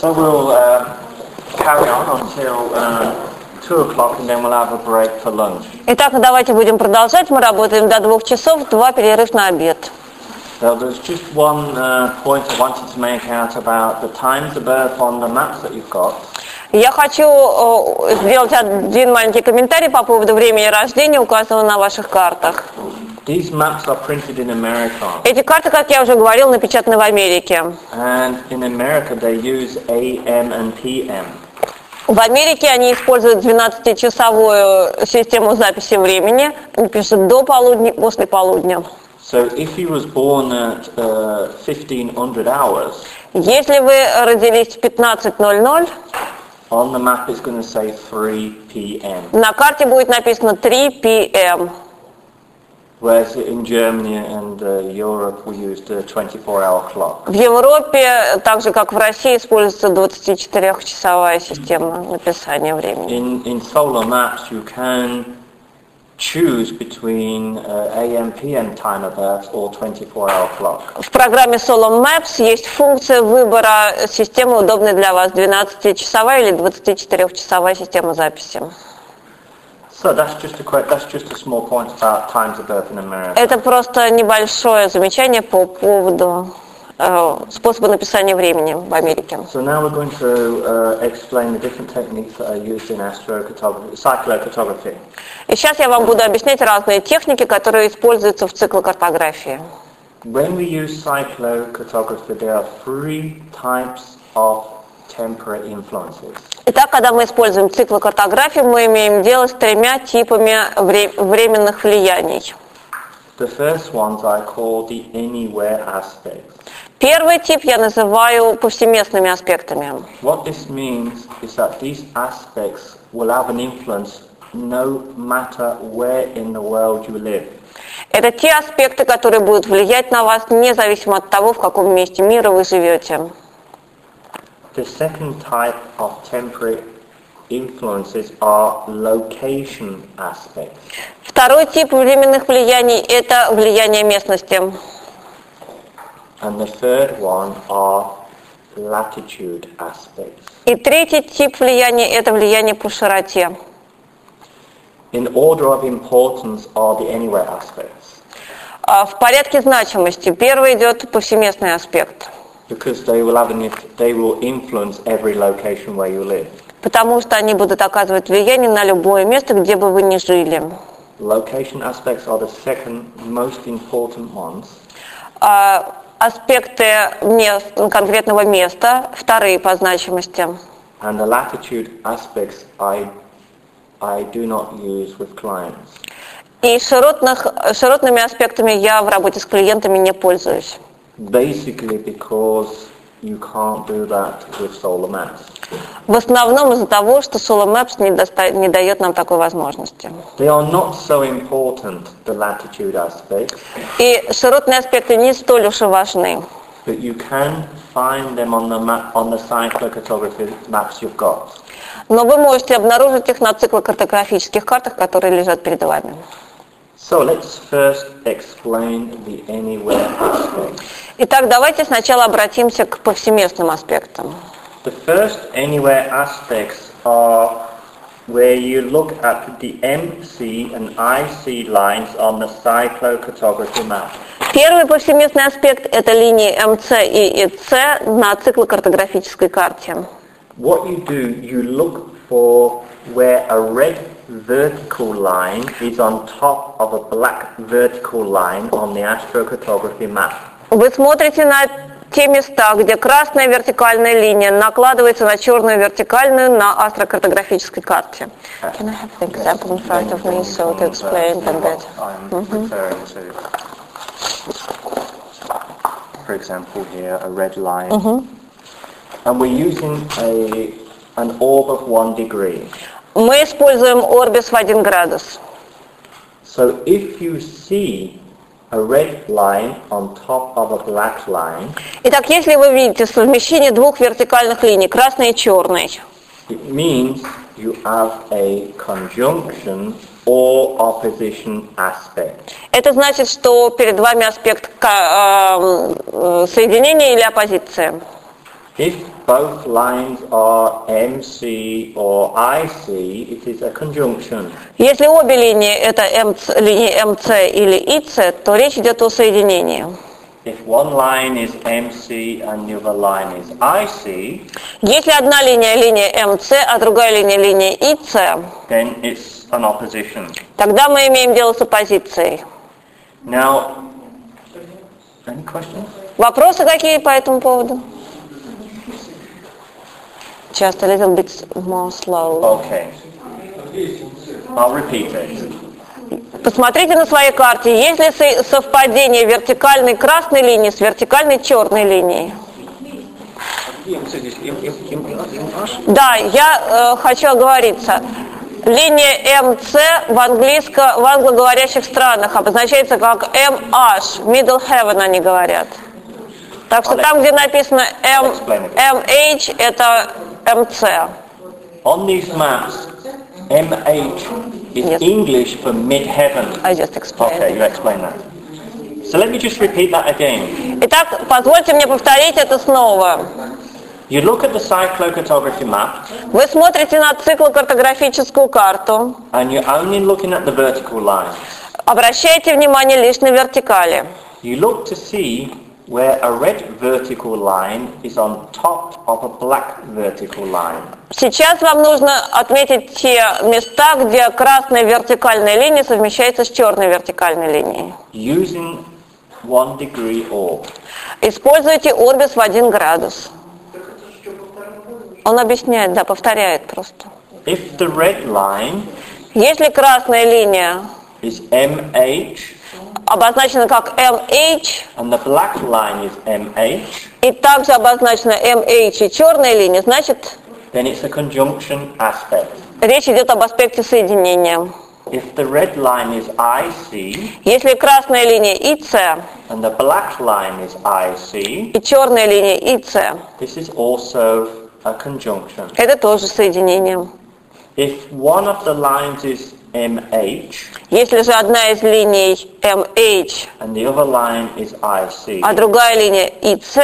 So we'll uh, carry on until uh, 2 o'clock and then we'll have a break for lunch. Итак, давайте будем продолжать. Мы работаем до двух часов, два перерыв на обед. So there's just one uh, point I wanted to make out about the times of birth on the maps that you've got. Я хочу сделать один маленький комментарий по поводу времени рождения, указанного на ваших картах. These maps are printed in America. Эти карты, как я уже говорил, напечатаны в Америке. And in America they use AM and PM. В Америке они используют 12-часовую систему записи времени. Они пишут до полудня, после полудня. So if he was born at uh, 1500 hours, Если вы родились в 15.00, on the map it's going to say 3 p.m. на карте будет написано 3 p.m. Whereas in Germany and Europe we use the 24-hour clock. В Европе, так же как в России, используется 24-часовая система написания времени. In, in solar maps you can choose between uh, AM, PM time of birth or 24-hour clock. В программе Solar Maps есть функция выбора системы, удобной для вас, 12-часовая или 24-часовая система записи. Это просто небольшое замечание по поводу э, способа написания времени в Америке. So now we're going to uh, explain the different techniques that are used in astrocartography, cyclocartography. И сейчас я вам буду объяснять разные техники, которые используются в циклокартографии. When we use cyclocartography, there are three types of. Итак, когда мы используем циклокартографию, мы имеем дело с тремя типами вре- временных влияний. The first ones I call the anywhere aspects. Первый тип я называю повсеместными аспектами. What this means is that these aspects will have an influence no matter where in the world you live. Это те аспекты, которые будут влиять на вас, независимо от того, в каком месте мира вы живете. The second type of temporary influences are location aspects. Второй тип временных влияний – это влияние местности. And the third one are latitude aspects. И третий тип влияния – это влияние по широте. In order of importance are the anywhere aspects А В порядке значимости первый идет повсеместный аспект, because they will have an, they will influence every location where you live. потому что они будут оказывать влияние на любое место, где бы вы ни жили. Location aspects are the second most important ones. А Аспекты мест- конкретного места, вторые по значимости. And the latitude aspects I, I do not use with clients. И широтных, широтными аспектами я в работе с клиентами не пользуюсь. Basically because you can't do that with solar maps. В основном из-за того, что Solo Maps не, доста- не дает нам такой возможности. They are not so important, the latitude aspects, И широтные аспекты не столь уж и важны. but you can find them on the map, on the cyclocartography maps you've got. Но вы можете обнаружить их на циклокартографических картах, которые лежат перед вами. So let's first explain the anywhere aspect. Итак, давайте сначала обратимся к повсеместным аспектам. The first anywhere aspects are where you look at the MC and IC lines on the cyclocartography map. Первый повсеместный аспект – это линии МЦ и ИЦ на циклокартографической карте. What you do, you look for where a red vertical line is on top of a black vertical line on the astrocartography map. Вы смотрите на те места, где красная вертикальная линия накладывается на черную вертикальную на астрокартографической карте. Can I have the example in front of me so to explain them better? I'm referring to, for example, here a red line, and we're using a an orb of one degree. Мы используем орбис в 1 градус. So if you see a red line on top of a black line, Итак, если вы видите совмещение двух вертикальных линий, красной и черной, it means you have a conjunction or opposition aspect. это значит, что перед вами аспект ка- э, э, соединения или оппозиции. If both lines are MC or IC, it is a conjunction. Если обе линии это МЦ, линии МЦ или ИЦ, то речь идет о соединении. If one line is MC and the other line is IC, Если одна линия линия МЦ, а другая линия линия ИЦ, then it's an opposition. тогда мы имеем дело с оппозицией. Now, any questions? Вопросы какие по этому поводу? Just a little bit more slow. Okay. I'll repeat it. Посмотрите на своей карте, есть ли со- совпадение вертикальной красной линии с вертикальной черной линией. Да, я э, хочу оговориться. Линия МЦ в, английско, в англоговорящих странах обозначается как MH, Middle Heaven они говорят. Так что там, где написано M, MH, это МЦ. On these maps, MH is Yes. English for mid-heaven. I just explained. Okay, you explain that. So let me just repeat that again. Итак, позвольте мне повторить это снова. You look at the cyclocartography map, Вы смотрите на циклокартографическую карту, and you're only looking at the vertical lines. обращайте внимание лишь на вертикали. You look to see where a red vertical line is on top of a black vertical line. Сейчас вам нужно отметить те места, где красная вертикальная линия совмещается с черной вертикальной линией. Using one degree orb. Используйте орбис в 1 градус. Он объясняет, да, повторяет просто. If the red line Если красная линия is MH обозначена как MH, and the black line is MH, и также обозначена MH и черная линия, значит, then it's a conjunction aspect. речь идет об аспекте соединения. If the red line is IC Если красная линия ИЦ and the black line is IC, и черная линия ИЦ, this is also a conjunction. это тоже соединение. If one of the lines is MH Если же одна из линий MH, and the other line is IC, а другая линия ИЦ,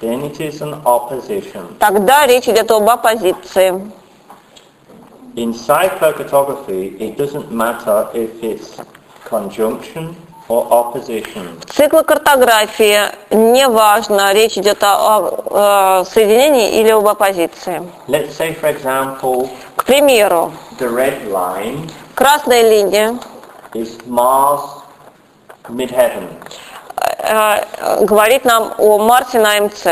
then it is an opposition. тогда речь идет об оппозиции. In cyclocartography, it doesn't matter if it's conjunction or opposition. В циклокартографии неважно, речь идет о, о, э, соединении или об оппозиции. Let's say, for example, К примеру, the red line красная линия. Is Mars midheaven, э, говорит нам о Марсе на МЦ,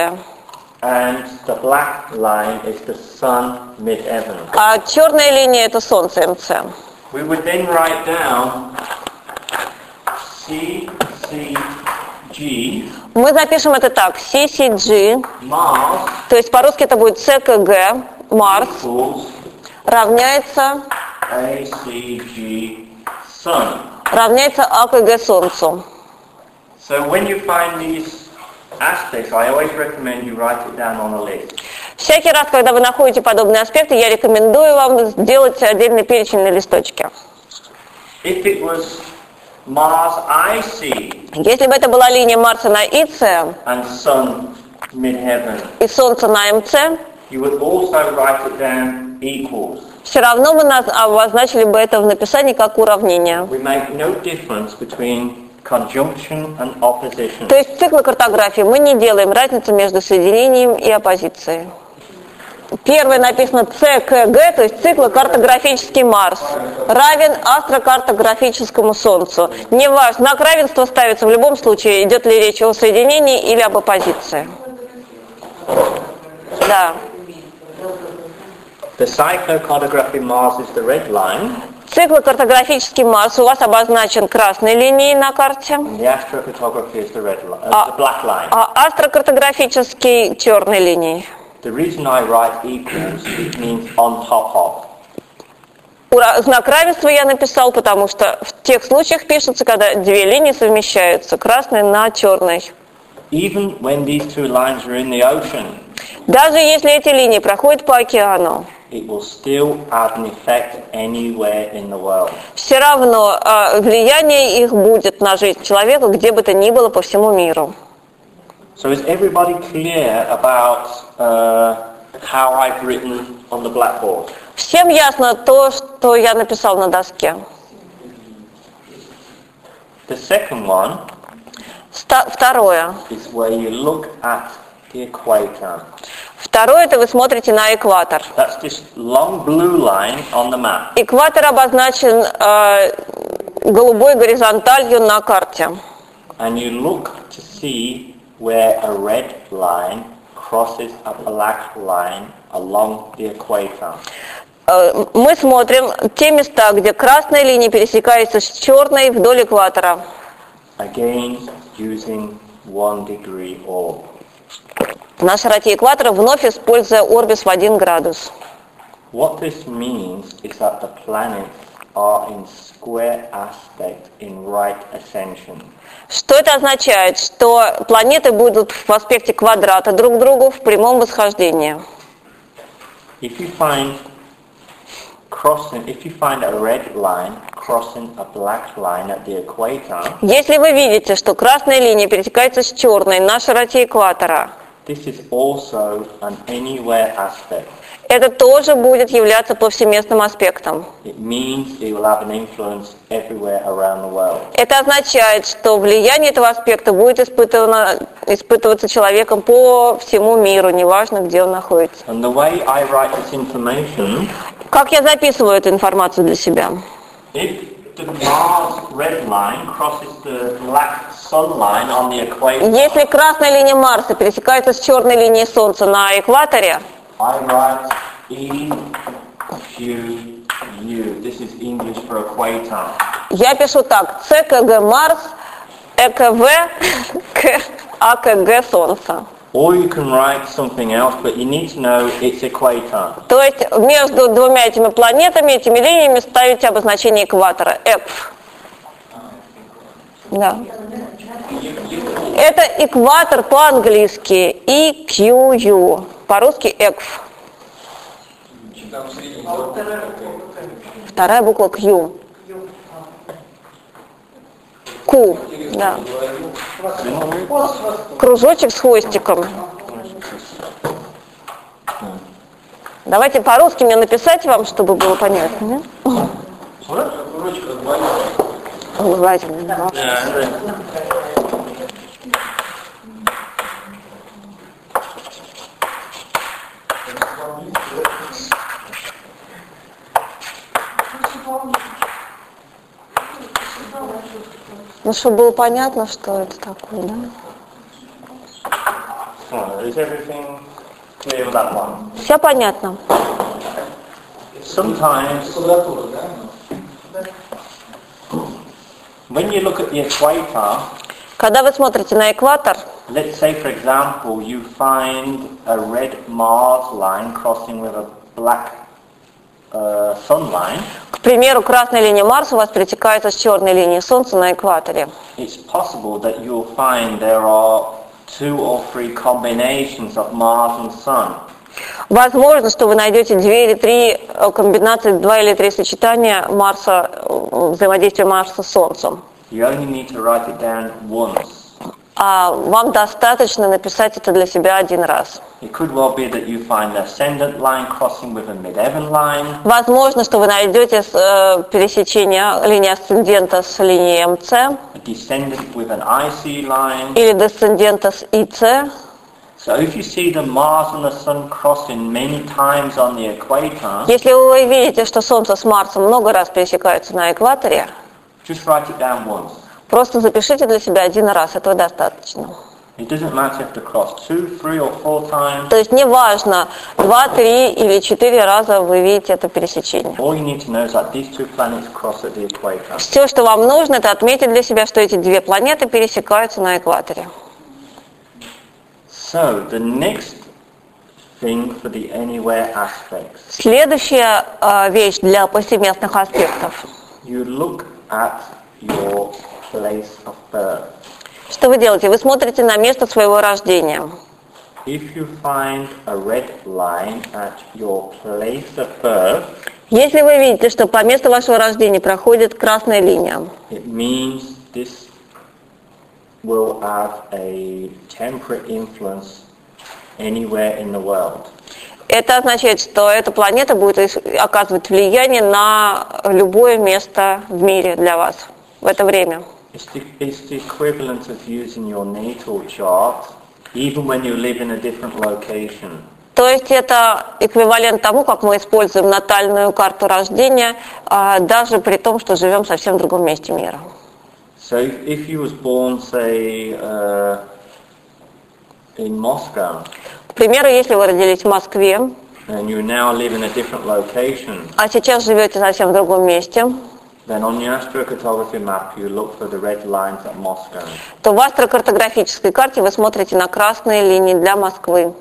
and the black line is the Sun midheaven. а черная линия это Солнце МЦ. We would then write down C, C, G, Мы запишем это так, CCG, Mars то есть по-русски это будет ЦКГ, Марс, equals равняется, A, C, G, Sun. равняется АКГ Солнцу. So when you find these aspects, I always recommend you write it down on a list. Всякий раз, когда вы находите подобные аспекты, я рекомендую вам сделать отдельный перечень на листочке. If it was Mars IC Если бы это была линия Марса на ИЦ and Sun midheaven, и Солнце на МЦ, you would also write it down equals. Все равно мы обозначили бы это в написании как уравнение. То есть в циклокартографии мы не делаем разницы между соединением и оппозицией. Первое написано ЦКГ, то есть циклокартографический Марс, равен астрокартографическому Солнцу. Неважно, знак равенства ставится в любом случае, идет ли речь о соединении или об оппозиции. Да. The cyclocartography Mars is the red line, Циклокартографический Марс у вас обозначен красной линией на карте, and the astrocartography is the red line, uh, the black line. а астрокартографический черной линией. The reason I write equals, it means on top of. Ура- Знак равенства я написал, потому что в тех случаях пишется, когда две линии совмещаются, красный на черной. Even when these two lines are in the ocean, Даже если эти линии проходят по океану, it will still have an effect anywhere in the world. все равно э, влияние их будет на жизнь человека, где бы то ни было по всему миру. So is everybody clear about uh, how I've written on the blackboard? Всем ясно то, что я написал на доске. The second one Второе. is where you look at. Второе, это вы смотрите на экватор. Экватор обозначен э, голубой горизонталью на карте. And you look to see where a red line crosses a black line along the equator. Э, Мы смотрим те места, где красная линия пересекается с черной вдоль экватора. Again, using one degree orb. На широте экватора вновь используя орбис в 1 градус. What this means is that the planets are in square aspect in right ascension. Что это означает? Что планеты будут в аспекте квадрата друг к другу в прямом восхождении. If you find crossing, if you find a red line crossing a black line at the equator, Если вы видите, что красная линия пересекается с черной на широте экватора, this is also an anywhere aspect. это тоже будет являться повсеместным аспектом. It means it will have an influence everywhere around the world. Это означает, что влияние этого аспекта будет испытывано, испытываться человеком по всему миру, неважно, где он находится. And the way I write this information, Как я записываю эту информацию для себя? if the Mars red line crosses the black sun line on the equator, Если красная линия Марса пересекается с черной линией Солнца на экваторе, I write E Q U. This is English for equator. я пишу так. ЦКГ Марс, ЭКВ, АКГ Солнца. Or you can write something else, but you need to know it's equator. То есть между двумя этими планетами, этими линиями ставите обозначение экватора, ЭКВ. Да. Это экватор по-английски, EQU, по-русски ЭКВ. Вторая буква Q. Q, да. Кружочек с хвостиком. Давайте по-русски мне написать вам, чтобы было понятно. Ну, чтобы было понятно, что это такое, да? Все понятно. Sometimes, when you look at the equator, Когда вы смотрите на экватор, let's say for example you find a red Mars line crossing with a black uh, sun line, к примеру, красная линия Марса у вас перетекается с черной линией Солнца на экваторе. it's possible that you'll find there are two or three combinations of Mars and Sun. Возможно, что вы найдете две или три э, комбинации, два или три сочетания Марса, э, взаимодействия Марса с Солнцем. You only need to write it down once. А вам достаточно написать это для себя один раз. It could well be that you find the ascendant line crossing with a mid-heaven line, Возможно, что вы найдете э, пересечение линии асцендента с линией МЦ a descendant with an IC line. или десцендента с ИЦ. Если вы видите, что Солнце с Марсом много раз пересекаются на экваторе, just write it down once. просто запишите для себя один раз, этого достаточно. It doesn't matter if they cross two, three or four times. То есть неважно, два, три или четыре раза вы видите это пересечение. All you need to know is that these two planets cross at the equator. Все, что вам нужно, это отметить для себя, что эти две планеты пересекаются на экваторе. So the next thing for the anywhere aspects, Следующая э, вещь для повсеместных аспектов. you look at your place of birth. Что вы делаете? Вы смотрите на место своего рождения. If you find a red line at your place of birth, Если вы видите, что по месту вашего рождения проходит красная линия, it means this will have a temperate influence anywhere in the world. Это означает, что эта планета будет оказывать влияние на любое место в мире для вас в это время. It's the, it's the equivalent of using your natal chart, even when you live in a different location. То есть это эквивалент тому, как мы используем натальную карту рождения, а, даже при том, что живем совсем в другом месте мира. So if, if you was born, say, uh, in Moscow, К примеру, если вы родились в Москве, and you now live in a different location, а сейчас живете совсем в другом месте, then on your astrocartography map you look for the red lines at Moscow. то в астрокартографической карте вы смотрите на красные линии для Москвы.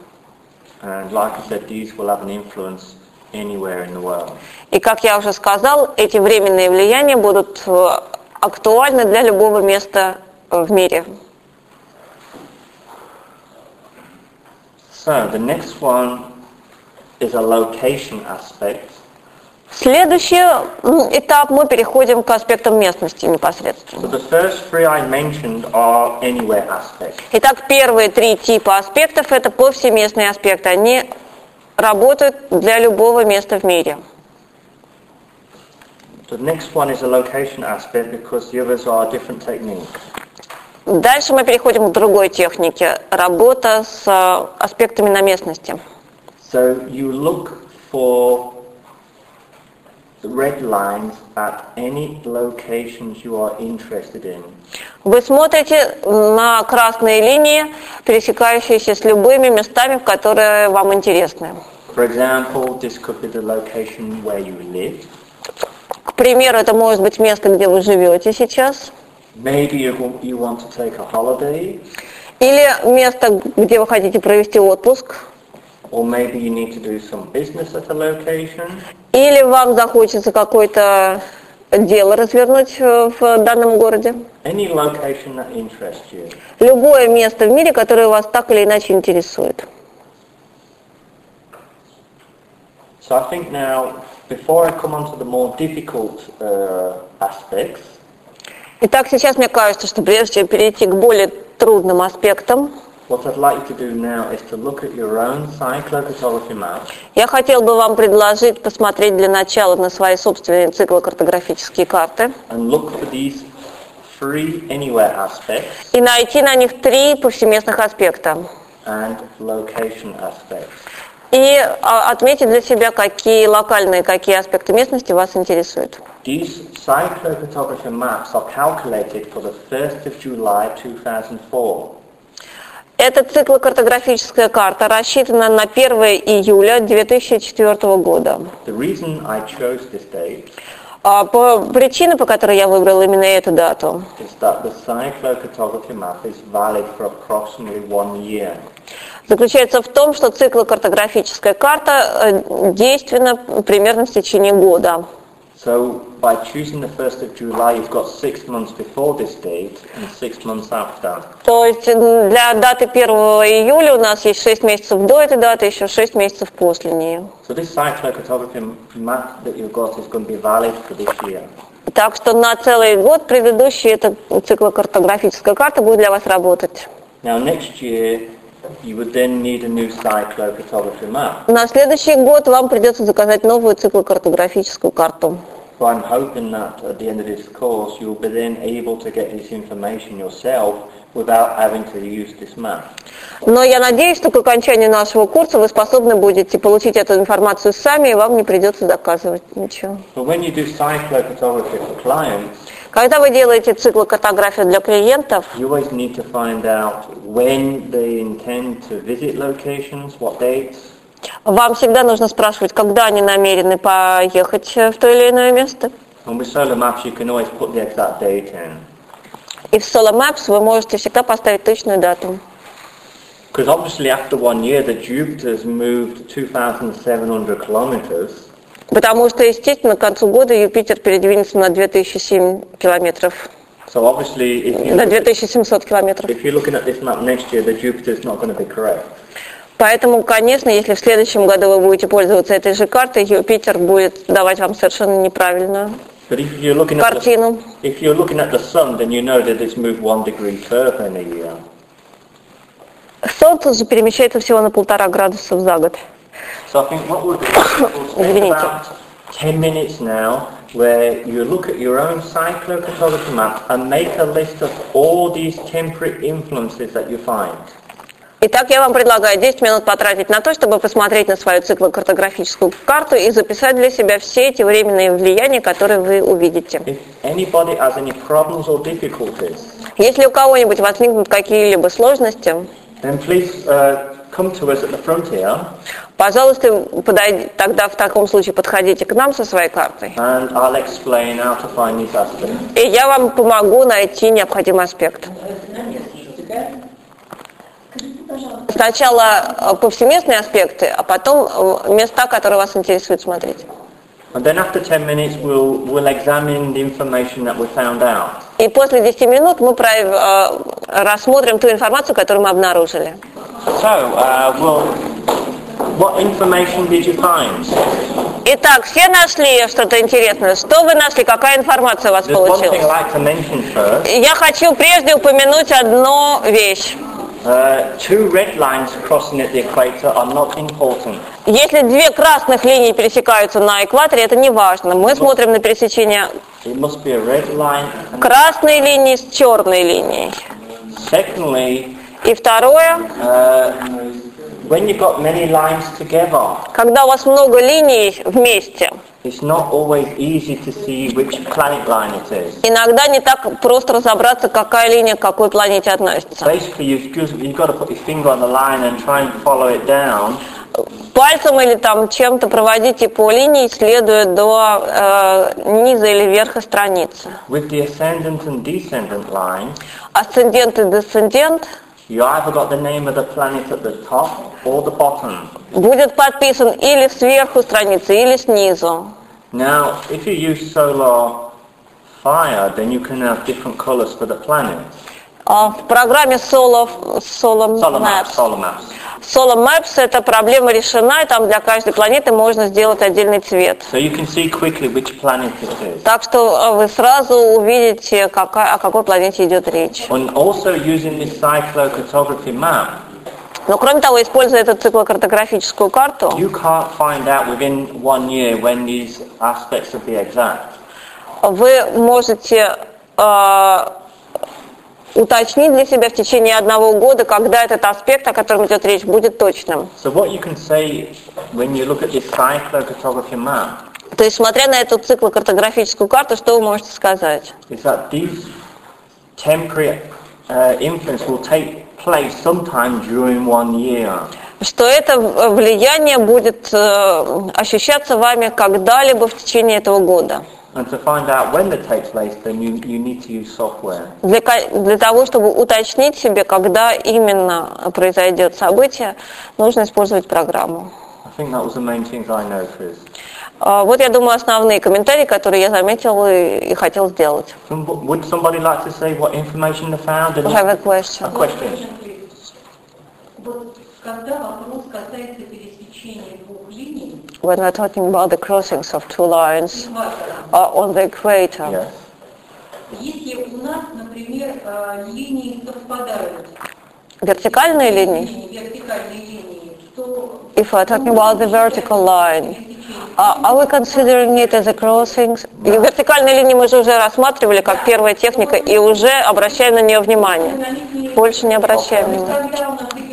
And like I said, these will have an influence anywhere in the world. И, как я уже сказал, эти временные влияния будут э, актуальны для любого места э, в мире. So the next one is a location aspect. Следующий этап мы переходим к аспектам местности So непосредственно. the first three I mentioned are anywhere aspects. Итак, первые три типа аспектов – это повсеместные аспекты. Они работают для любого места в мире. The next one is a location aspect because the others are different techniques. Дальше мы переходим к другой технике – работа с э, аспектами на местности. So you look for the red lines at any locations you are interested in. Вы смотрите на красные линии, пересекающиеся с любыми местами, в которые вам интересны. For example, this could be the location where you live. Примеру, это может быть место, где вы живете сейчас, Maybe you, wa- you want to take a holiday, или место, где вы хотите провести отпуск, or maybe you need to do some business at a location. или вам захочется какое-то дело развернуть э, в данном городе. Any location that interests you. Любое место в мире, которое вас так или иначе интересует. So I think now, before I come on to the more difficult uh, aspects, Итак, сейчас мне кажется, что прежде чем перейти к более трудным аспектам, what I'd like you to do now is to look at your own cyclocartography map я хотел бы вам предложить посмотреть для начала на свои собственные циклокартографические карты and look for these three anywhere aspects и найти на них три повсеместных аспекта. and location aspects. И а, отметить для себя, какие локальные, какие аспекты местности вас интересуют. These cyclocartography maps are calculated for the 1st of July 2004. Эта циклокартографическая карта рассчитана на 1 июля 2004 года. The reason I chose this date А по причине, по которой я выбрала именно эту дату, заключается в том, что циклокартографическая карта э, действенна примерно в течение года. So by choosing the 1st of July, you've got six months before this date and six months after. То есть для даты 1 июля у нас есть 6 месяцев до этой даты, еще 6 месяцев после нее. So this cyclocartography map that you've got is going to be valid for this year. Так что на целый год предыдущий эта циклокартографическая карта будет для вас работать. Now next year, you would then need a new cyclocartography map. На следующий год вам придется заказать новую циклокартографическую карту. So I'm hoping that at the end of this course, you'll be then able to get this information yourself without having to use this map. Но я надеюсь, что к окончанию нашего курса вы способны будете получить эту информацию сами, и вам не придется доказывать ничего. But when you do cyclocartography for clients, Когда вы делаете циклокартографию для клиентов, you always need to find out when they intend to visit locations, what dates, вам всегда нужно спрашивать, когда они намерены поехать в то или иное место. And with solar maps, you can always put the exact date in. И в Solar Maps вы можете всегда поставить точную дату. Because obviously after one year, the Jupiter's moved 2,700 kilometers. Потому что, естественно, к концу года Юпитер передвинется на 2007 километров, So obviously, if, you, на 2700 километров. if you're looking at this map next year, the Jupiter's not going to be correct. Поэтому, конечно, если в следующем году вы будете пользоваться этой же картой, Юпитер будет давать вам совершенно неправильную. But if you're looking at the, картину. if you're looking at the sun, then you know that it's moved one degree further in a year. Солнце же перемещается всего на полтора градуса за год. So I think what we'll do is we'll Извините. about 10 minutes now where you look at your own cyclocartography map and make a list of all these temporary influences that you find. Итак, я вам предлагаю 10 минут потратить на то, чтобы посмотреть на свою циклокартографическую карту и записать для себя все эти временные влияния, которые вы увидите. If anybody has any problems or difficulties, Если у кого-нибудь возникнут какие-либо сложности, then please uh, пожалуйста, подойди- тогда в таком случае подходите к нам со своей картой. and I'll explain how to find these aspects. И я вам помогу найти необходимый аспект. Сначала э, повсеместные аспекты, а потом э, места, которые вас интересуют смотреть. And then after 10 minutes we'll, we'll examine the information that we found out. И после 10 минут мы э, рассмотрим ту информацию, которую мы обнаружили. So, uh, well, what information did you find? Итак, все нашли что-то интересное? Что вы нашли? Какая информация у вас получилась? like first. Я хочу прежде упомянуть одну вещь. Uh, two red lines crossing at the equator are not important. Если две красных линии пересекаются на экваторе, это не важно. Мы смотрим на пересечение It must be a red line. And красной линии с черной линией. secondly, И второе, uh, when you've got many lines together, когда у вас много линий вместе, it's not always easy to see which planet line it is. иногда не так просто разобраться, какая линия к какой планете относится. Basically, you've got to put your finger on the line and try and follow it down. Пальцем или там чем-то проводите по линии, следуя до э, низа или верха страницы. With the ascendant and descendant lines, Асцендент и десцендент you either got the name of the planet at the top or the bottom. будет подписан или сверху страницы, или снизу. Now, if you use solar fire, then you can have different colors for the planets. А В программе Solo, Solo, maps. Solo Maps эта проблема решена, и там для каждой планеты можно сделать отдельный цвет. So you can see quickly which planet it is. Так что э, вы сразу увидите, какая, о какой планете идет речь. And also using this cyclocartography map, Но кроме того, используя эту циклокартографическую карту, you can't find out within one year when these aspects will be exact. вы можете э, уточнить для себя в течение одного года, когда этот аспект, о котором идет речь, будет точным. So what you can say when you look at this cyclocartography map То есть, смотря на эту циклокартографическую карту, что вы можете сказать? is that these temporary uh, influence will take place sometime during one year. Что это э, влияние будет э, ощущаться вами когда-либо в течение этого года. And to find out when that takes place, then you, you need to use software. Для, для того, чтобы уточнить себе, когда именно произойдет событие, нужно использовать программу. I think that was the main things I noticed. Вот, я думаю, основные комментарии, которые я заметил и, и хотел сделать. Would somebody like to say what information they found? I have a question. a question. Вот когда вопрос касается пересечения When we're talking about the crossings of two lines экватора, uh, on the equator, Yes. если у нас, например, э, линии совпадают, вертикальные линии, линии, вертикальные линии, то if we're talking about the vertical line, uh, are we considering it as a crossings? И вертикальные линии мы же уже рассматривали как первая техника и уже обращаем на нее внимание. Больше не обращаем внимания.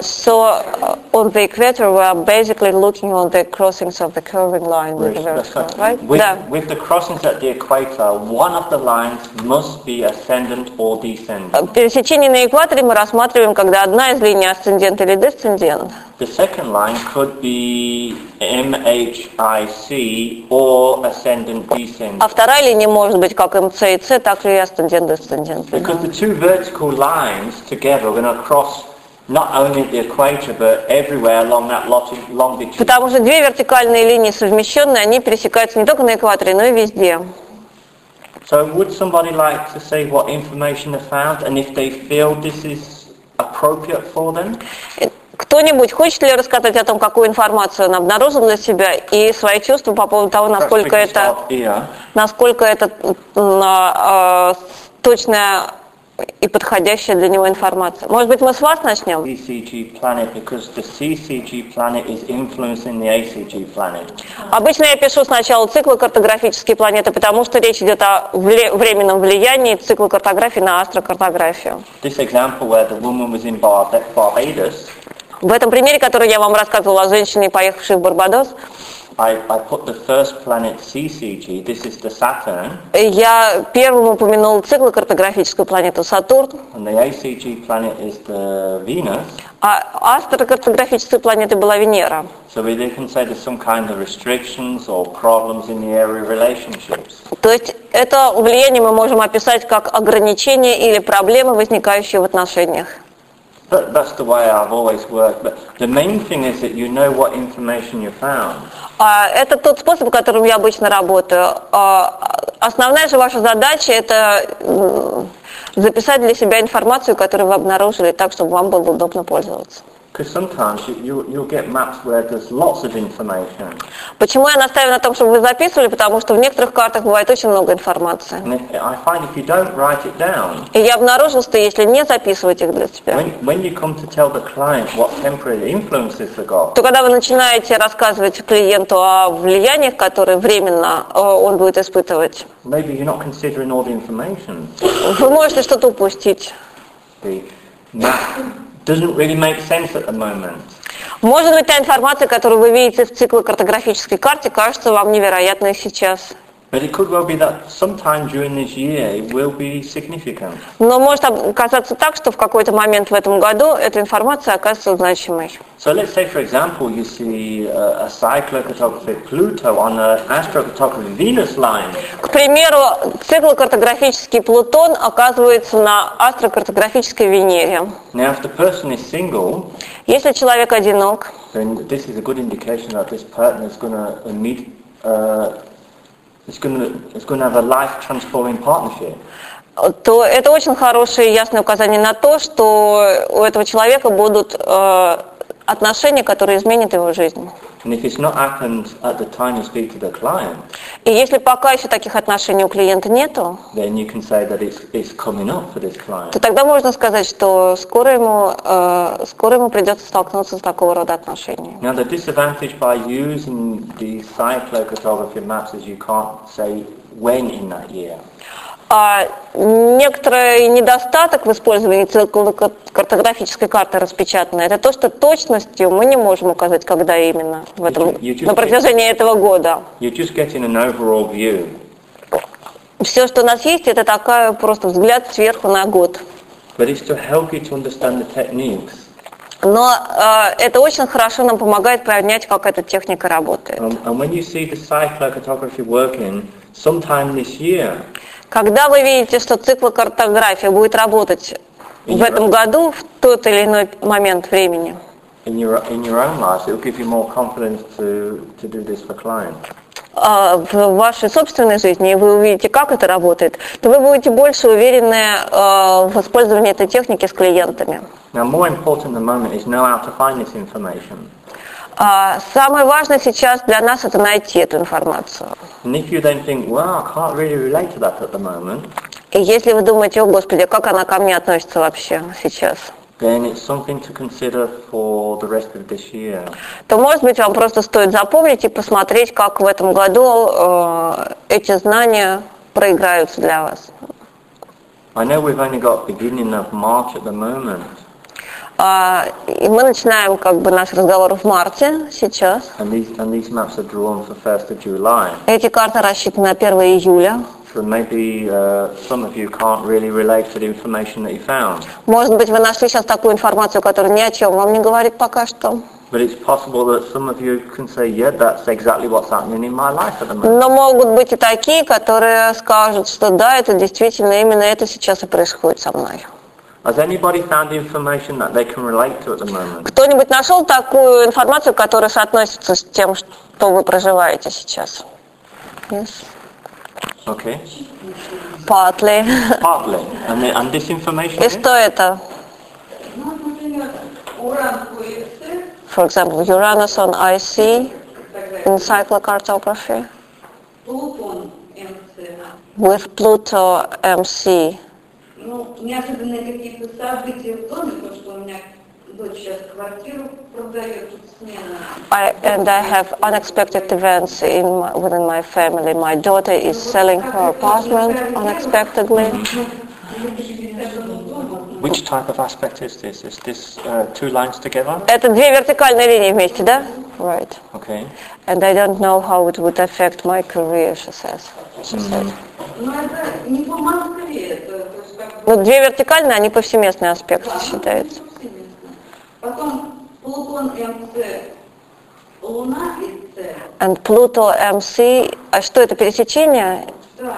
So uh, on the equator, we are basically looking on the crossings of the curving line with the That's vertical, right. right? With, Да. with the crossings at the equator, one of the lines must be ascendant or descendant. Э, Пересечение на экваторе мы рассматриваем, когда одна из линий асцендент или десцендент. The second line could be MHIC or ascendant А descendant. вторая линия может быть как МЦ и С, так и асцендент десцендент. Because the two vertical lines together are going to cross Потому что две вертикальные линии совмещенные, они пересекаются не только на экваторе, но и везде. So would somebody like to say what information they found and if they feel this is appropriate for them? Кто-нибудь хочет ли рассказать о том, какую информацию он обнаружил для себя и свои чувства по поводу того, насколько это, насколько это м, а, точная и подходящая для него информация? Может быть, мы с вас начнем? Planet. Обычно я пишу сначала циклы картографические планеты, потому что речь идет о вле- временном влиянии цикла картографии на астрокартографию. This example where the woman was in Barba- Barbados, В этом примере, который я вам рассказывал о женщине, поехавшей в Барбадос, Я первым упомянул циклы картографическую планету Сатурн, and the ACG planet is the Venus. а астрокартографической планетой была Венера. So we can say there's some kind of restrictions or problems in the area of relationships. То есть это влияние мы можем описать как ограничения или проблемы, возникающие в отношениях. But that's the way I've always worked. But the main thing is that you know what information you found. А, Это тот способ, которым я обычно работаю. А, Основная же ваша задача – это записать для себя информацию, которую вы обнаружили, так, чтобы вам было удобно пользоваться. Because sometimes you, you, you'll get maps where there's lots of information. Почему я настаиваю на том, чтобы вы записывали? Потому что в некоторых картах бывает очень много информации. And if, I find if you don't write it down, И я обнаружил, что если не записывать их для себя, when, when you come to tell the client what temporary influences they got, то когда вы начинаете рассказывать клиенту о влияниях, которые временно э, он будет испытывать, maybe you're not considering all the information. вы можете что-то упустить. Doesn't really make sense at the moment. Может быть, та информация, которую вы видите в циклокартографической карте, кажется вам невероятной сейчас. But it could well be that sometime during this year it will be significant. Но может оказаться так, что в какой-то момент в этом году эта информация окажется значимой. So let's say, for example, you see uh, a cyclocartographic Pluto on an astrocartographic Venus line. К примеру, циклокартографический Плутон оказывается на астрокартографической Венере. Now, if the person is single, Если человек одинок, then this is a good indication that this partner is going to meet, uh, is going to, have a life-transforming partnership. то это очень хорошее и ясное указание на то, что у этого человека будут э, отношения, которые изменят его жизнь. And if it's not happened at the time you speak to the client, И если пока еще таких отношений у клиента нету, then you can say that it's, it's coming up for this client. то тогда можно сказать, что скоро ему, э, скоро ему придется столкнуться с такого рода отношениями. Now, the disadvantage by using the cyclocartography maps is you can't say when in that year. А некоторый недостаток в использовании картографической карты распечатанной, это то, что точностью мы не можем указать, когда именно в этом, You just- на протяжении этого года. You're just getting an overall view. Все, что у нас есть, это такая просто взгляд сверху на год. But it's to help you to understand the techniques. Но э, это очень хорошо нам помогает понять, как эта техника работает. Um, and when you see the cyclocartography working sometime this year, Когда вы видите, что циклокартография будет работать в этом году, в тот или иной момент времени, in your, in your own life, it will give you more confidence to, to do this for clients. а, в вашей собственной жизни, и вы увидите, как это работает, то вы будете больше уверены э, в использовании этой техники с клиентами. Now, more important at the moment is know how to find this information. А, Самое важное сейчас для нас это найти эту информацию. And if you then think, can't really relate to that at the moment, И если вы думаете, о Господи, как она ко мне относится вообще сейчас, then it's something to consider for the rest of this year. то, может быть, вам просто стоит запомнить и посмотреть, как в этом году э, эти знания проиграются для вас. I know we've only got beginning of March at the moment, И мы начинаем как бы наш разговор в марте сейчас. and these, and these maps are drawn for 1st of July. Эти карты рассчитаны на 1 июля. So maybe uh, some of you can't really relate to the information that you found. Может быть, вы нашли сейчас такую информацию, которая ни о чем вам не говорит пока что. But it's possible that some of you can say, yeah, that's exactly what's happening in my life at the moment. Но могут быть и такие, которые скажут, что да, это действительно именно это сейчас и происходит со мной. Has anybody found information that they can relate to at the moment? Кто-нибудь нашел такую информацию, которая соотносится с тем, что вы проживаете сейчас? Yes. Okay. Partly. Partly. And, the, and this information И is? что это? например, уран по ИС, For example, Uranus on IC тогда in cyclocartography Плутон МЦ. with Pluto MC. Ну, неожиданные какие-то события в доме, потому что у меня дочь сейчас квартиру продает, тут смена. I, and I have unexpected events in my, within my family. My daughter is selling her apartment unexpectedly. Which type of aspect is this? Is this uh, two lines together? Это две вертикальные линии вместе, да? Right. Okay. And I don't know how it would affect my career, she says. She said. Это это, Ну, две вертикальные, они повсеместный аспект считаются. повсеместно. Потом Плутон МЦ, Луна и С. And Pluto MC, а что это, пересечение? Да,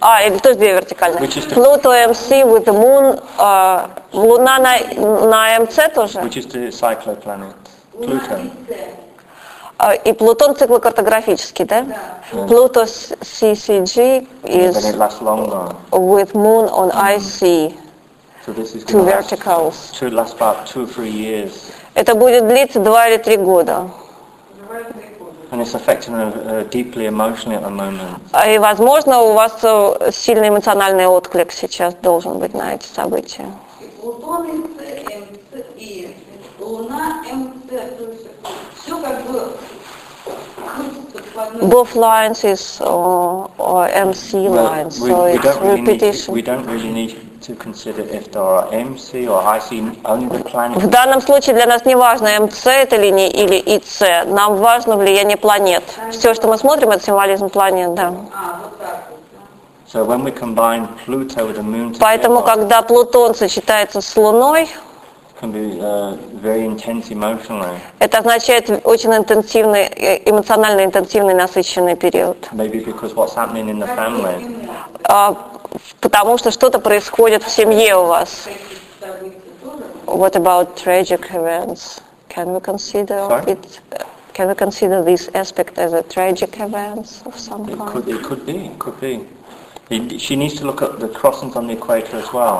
А, или тоже две вертикальные. Pluto MC with the moon, а, Луна на, на МЦ тоже? Which is the cycloplanet? Луна Pluto. и С. А, И Плутон циклокартографический, да? Pluto CCG Then it is with moon on IC, So this is two verticals. to last about two or three years. Это будет длиться два или три года. And it's affecting her uh, deeply emotionally at the moment. А И, возможно, у вас э, сильный эмоциональный отклик сейчас должен быть на эти события. Плутон МЦ, МЦ и Луна МЦ. То есть все как бы крутится по одной Both lines is uh, or MC Well, lines, we, so we it's really need repetition. we don't really need to consider if there are MC or IC, only the В planet. данном случае для нас не важно, МЦ это линия или ИЦ. Нам важно влияние планет. Все, что мы смотрим, это символизм планет, да. А. So when we combine Pluto with the Moon Поэтому, together, когда Плутон сочетается с Луной, it can be uh, very intense emotionally. это означает очень интенсивный, э, эмоционально интенсивный, насыщенный период. Maybe because what's happening in the family. А, Потому что что-то происходит в семье у вас. Такие события тоже. What about tragic events? Can we consider Sorry? it? Can we consider this aspect as a tragic events of some It kind? could, it could be, it could be.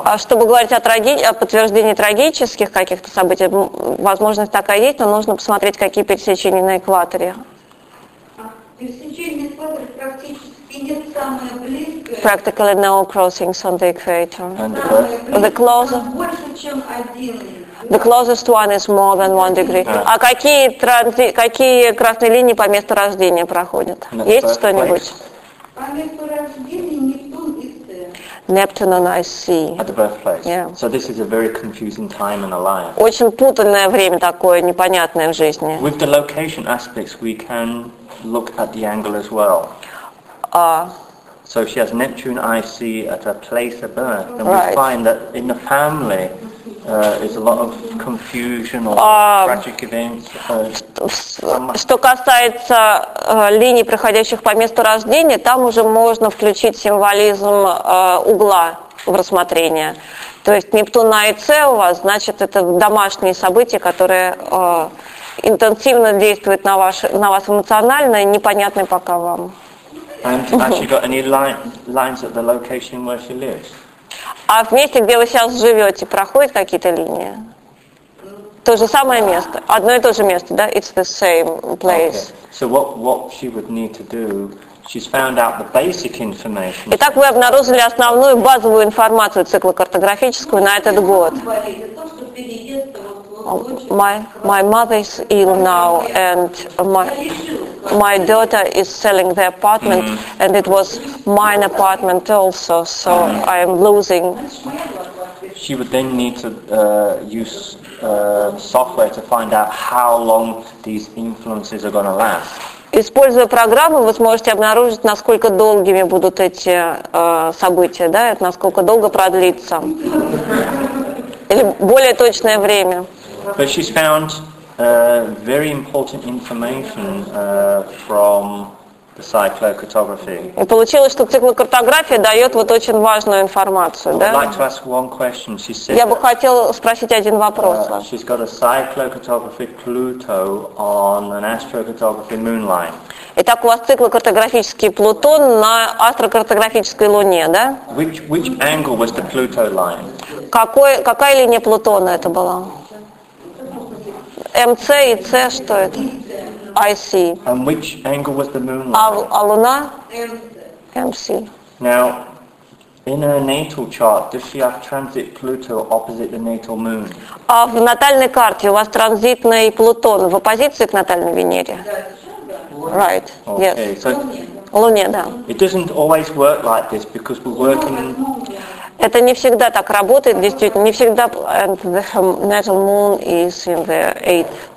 А чтобы говорить о, траги- о подтверждении трагических каких-то событий, возможность такая есть, но нужно посмотреть, какие пересечения на экваторе. Пересечение экватора практически нет самое близкое. Practically no crossings on the equator. The closer, больше, чем один. the closest one is more than one degree. А какие, транзи- какие красные линии по месту рождения проходят? Есть что-нибудь? По месту рождения. Neptune on IC. at the birthplace. Yeah. So this is a very confusing time in a life. Очень путанное время такое, непонятное в жизни. With the location aspects, we can look at the angle as well. А, So if she has Neptune IC at her place of birth, then Right. we find that in the family is a lot of confusion or tragic events. Что касается э, линий, проходящих по месту рождения, там уже можно включить символизм э, угла в рассмотрение. То есть Нептун на ИЦ у вас, значит, это домашние события, которые э, интенсивно действуют на, ваш, на вас эмоционально и непонятны пока вам. and has she got any line, lines at the location where she lives? А в месте, где вы сейчас живете, проходят какие-то линии? То же самое место, одно и то же место, да? It's the same place. Okay. So what, what she would need to do, she's found out the basic information. Итак, вы обнаружили основную базовую информацию циклокартографическую на этот год. My, my mother is ill now and my, my daughter is selling the apartment and it was mine apartment also, so I am losing. She would then need to uh, use uh, software to find out how long these influences are going to last. Используя программу, вы сможете обнаружить, насколько долгими будут эти э, события, да, это насколько долго продлится. Или более точное время. But she's found uh, very important information uh, from the cyclocartography. И получилось, что циклокартография дает вот очень важную информацию, да. like to ask one question. She said Я бы хотела спросить один вопрос uh, she's got a cyclocartography Pluto on an astrocartography moonline. Итак, у вас циклокартографический Плутон на астрокартографической Луне, да? Which, which angle was the Pluto line? Какой, какая линия Плутона это была? МЦ и С что это? IC. And which angle was the moon А, line? а Луна? МЦ. МС. Now, in her natal chart, does she have transit Pluto opposite the natal moon? А в натальной карте у вас транзитный Плутон в оппозиции к натальной Венере? Да, совершенно да. Right. Okay, Yes. so Луне, да. it doesn't always work like this because we're working. Это не всегда так работает, действительно, не всегда the natal moon is in the eighth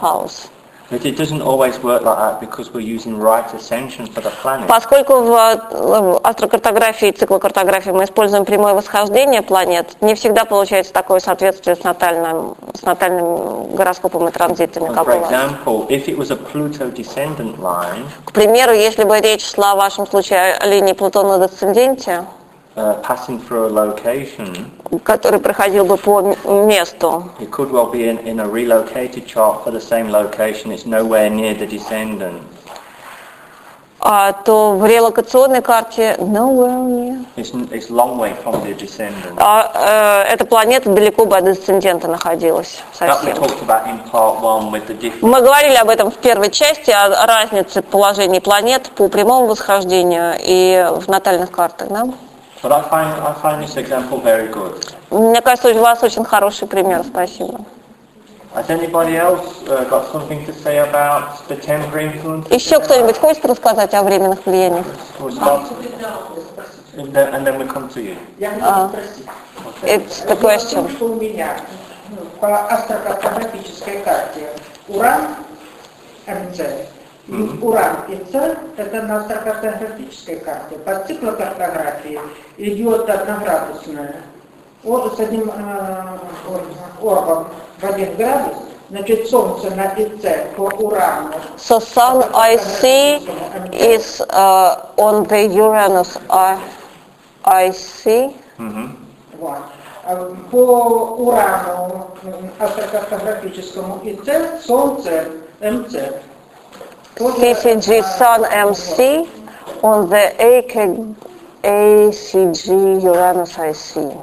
house. But it doesn't always work like that because we're using right ascension for the planet. Поскольку в э, астрокартографии, циклокартографии мы используем прямое восхождение планет, не всегда получается такое соответствие с натальным, с натальным гороскопом и транзитами, как for у вас. example, if it was a Pluto descendant line, К примеру, если бы речь шла в вашем случае о линии Плутона на десценденте, passing through a location, который проходил бы по месту, it could well be in, in a relocated chart for the same location. It's nowhere near the descendant. а, то в релокационной карте nowhere near. It's, it's long way from the descendant. А, э, эта планета далеко бы от десцендента находилась совсем. Мы говорили об этом в первой части, о разнице положений планет по прямому восхождению и в натальных картах. Да? But I find I find this example very good. Мне кажется, у вас очень хороший пример. Спасибо. Has anybody else uh, got something to say about the temporary influence? Еще кто-нибудь хочет рассказать о временных влияниях? And then, and then we come to you. Я хочу спросить. It's the question. Что у меня ну, по астрокартографической карте Уран, МЦ, и Уран и С, это на астрокартографической карте. По циклокартографии идет одноградусная. О- с одним э, ор- орбом в один градус, значит, Солнце на ИЦ по Урану. So Sun IC is uh, on the Uranus I- IC. Вот. А По Урану м, астрокартографическому ИЦ Солнце МЦ. Тоже, CCG Sun MC on the AK, ACG Uranus IC.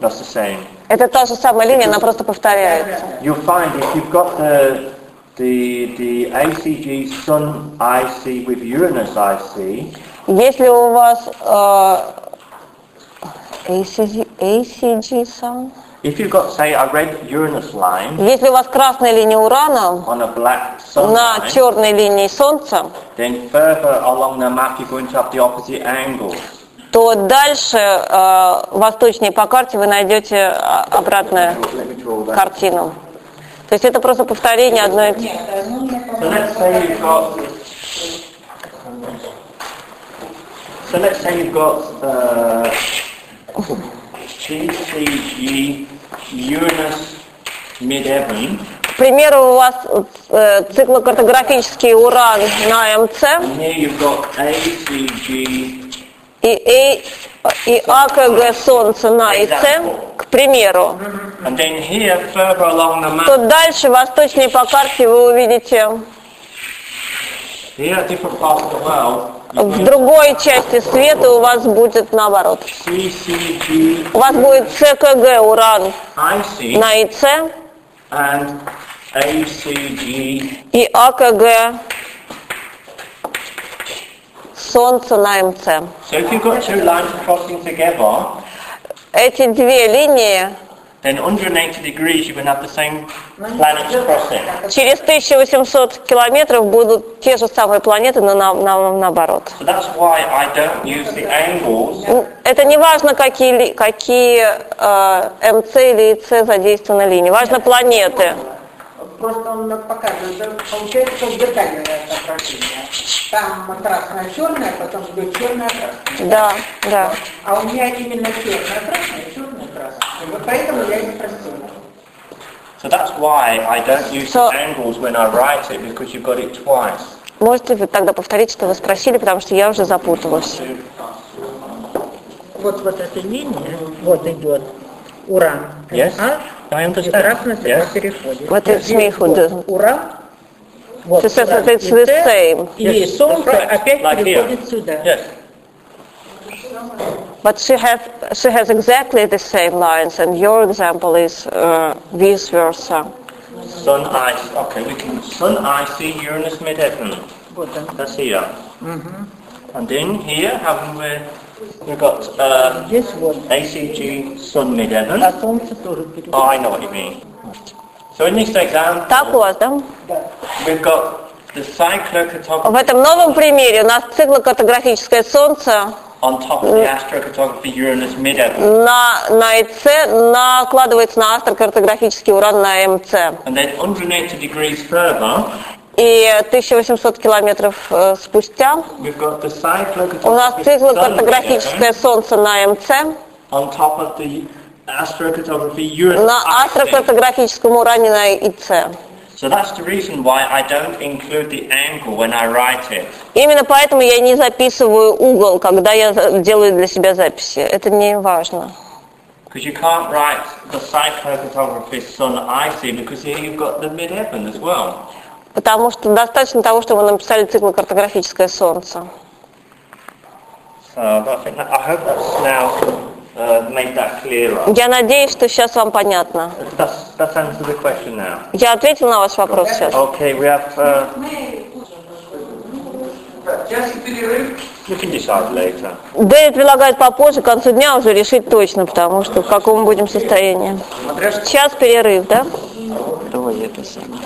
That's the same. Это та же самая линия, она просто повторяется. You'll find if you've got the the the ACG Sun IC with Uranus IC, Если у вас э, ACG, ACG Sun, if you've got say a red Uranus line если у вас красная линия Урана on a black Sun на line, черной линии Солнца, then further along the map you're going to have the opposite angles. то дальше э, восточнее по карте вы найдете э, обратную картину. То есть это просто повторение одной и ну, So let's say you've got. So let's say you've got uh, GCG К примеру, у вас э, циклокартографический Уран на МЦ. Got ACG. и, А- и АКГ Солнце на ИЦ, к примеру, то map, дальше восточнее по карте вы увидите в другой части света у вас будет наоборот. У вас будет ЦКГ Уран на ИЦ и АКГ Солнце на МЦ. Эти две линии then 180 degrees going to have the same planets crossing. через 1800 километров будут те же самые планеты, но на- на- наоборот. So that's why I don't use the angles. Это не важно, какие, какие э, МЦ или ИЦ задействованы линии. Важно планеты. Просто он нам показывает, получается зеркальное отображение. Там красное черное, потом идет черное красное. Да, да. А у меня именно черное красное, черное красное. Вот поэтому я и спросила. So that's why I don't use So- the angles when I write it because you've got it twice. Можете вы тогда повторить, что вы спросили, потому что я уже запуталась. Вот вот эта линия, вот идет уран. Yes, А? I И understand. красное Yes. переходит. Вот это Здесь смех вот doesn't- Уран. Вот To say уран that it's и the Т, same. И Yes, солнце that's right. опять Like here. переходит сюда. Yes. But she has, she has exactly the same lines, and your example is uh, vice versa. Sun ice. Okay, we can Sun icy Uranus midheaven. Вот он. That's here. And in here, haven't we? We've got uh, Здесь вот. ACG Sun midheaven. А солнце тоже перед. Oh, I know what you mean. So in this example, Так у вас, да? Да. we've got the В cyclocartography этом новом примере у нас циклокартографическое солнце on top of the astrocartography Uranus midheaven. на, на ИЦ накладывается на астрокартографический уран на МЦ. And then 180 degrees further, И 1800 километров э, спустя у нас циклокартографическое солнце на МЦ на астрокартографическом уране на ИЦ. So that's the reason why I don't include the angle when I write it. Именно поэтому я не записываю угол, когда я делаю для себя записи. Это не важно. Because you can't write the cyclocartography Sun icy because here you've got the midheaven as well. Потому что достаточно того, что вы написали солнце. I hope that's now uh. Я надеюсь, что сейчас вам понятно. That's, that's. Я ответил на ваш вопрос сейчас. Okay, we have. Uh. Дэвид предлагает попозже, к концу дня уже решить точно, потому что в каком мы будем состоянии. Сейчас перерыв, да? Давай это самое.